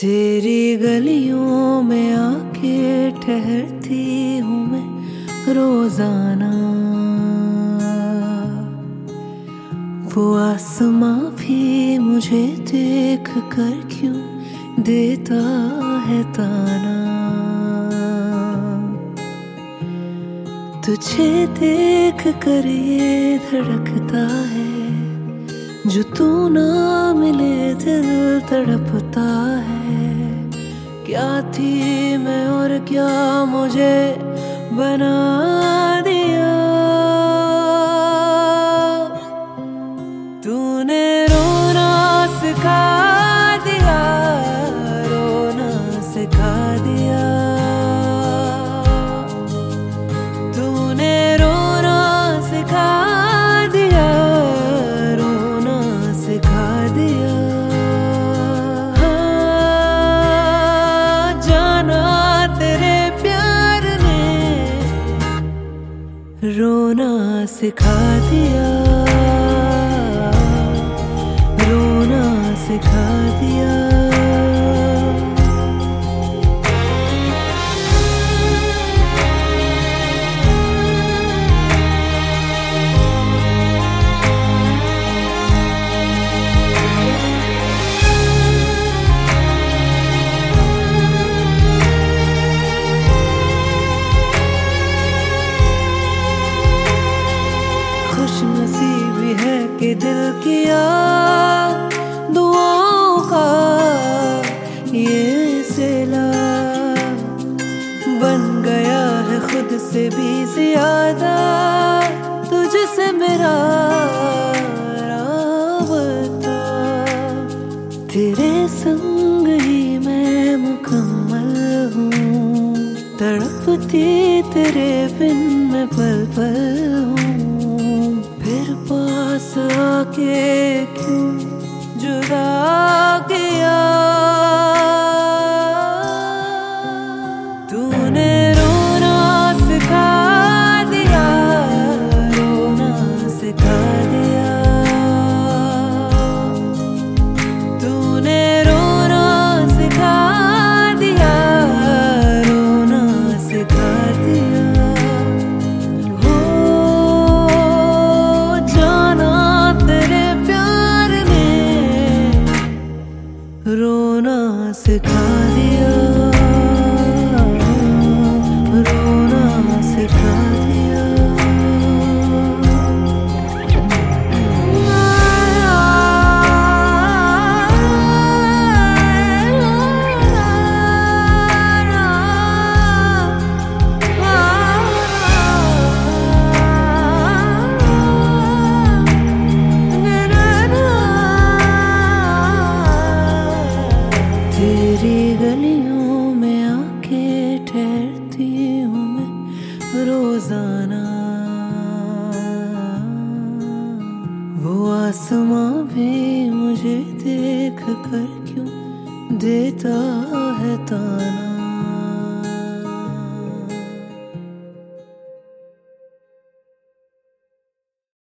तेरी गलियों में आके ठहरती हूँ मैं रोज़ाना। वो आसमां भी मुझे देख कर क्यों देता है ताना? तुझे देख कर ये धड़कता है, जो तू ना मिले दिल तड़पता है। क्या थी मैं और क्या मुझे बना दिया? तूने रोना सिखा रोना सिखा दिया। कि दिल किया दुआओं का, ये सिला बन गया है खुद से भी ज़्यादा, तुझसे मेरा तेरे संग ही मैं मुकम्मल हूँ, तड़पती तेरे बिन मैं पल पल हूँ। पास आके क्यों जुदा किया? आसमां भी मुझे देख कर क्यों देता है ताना?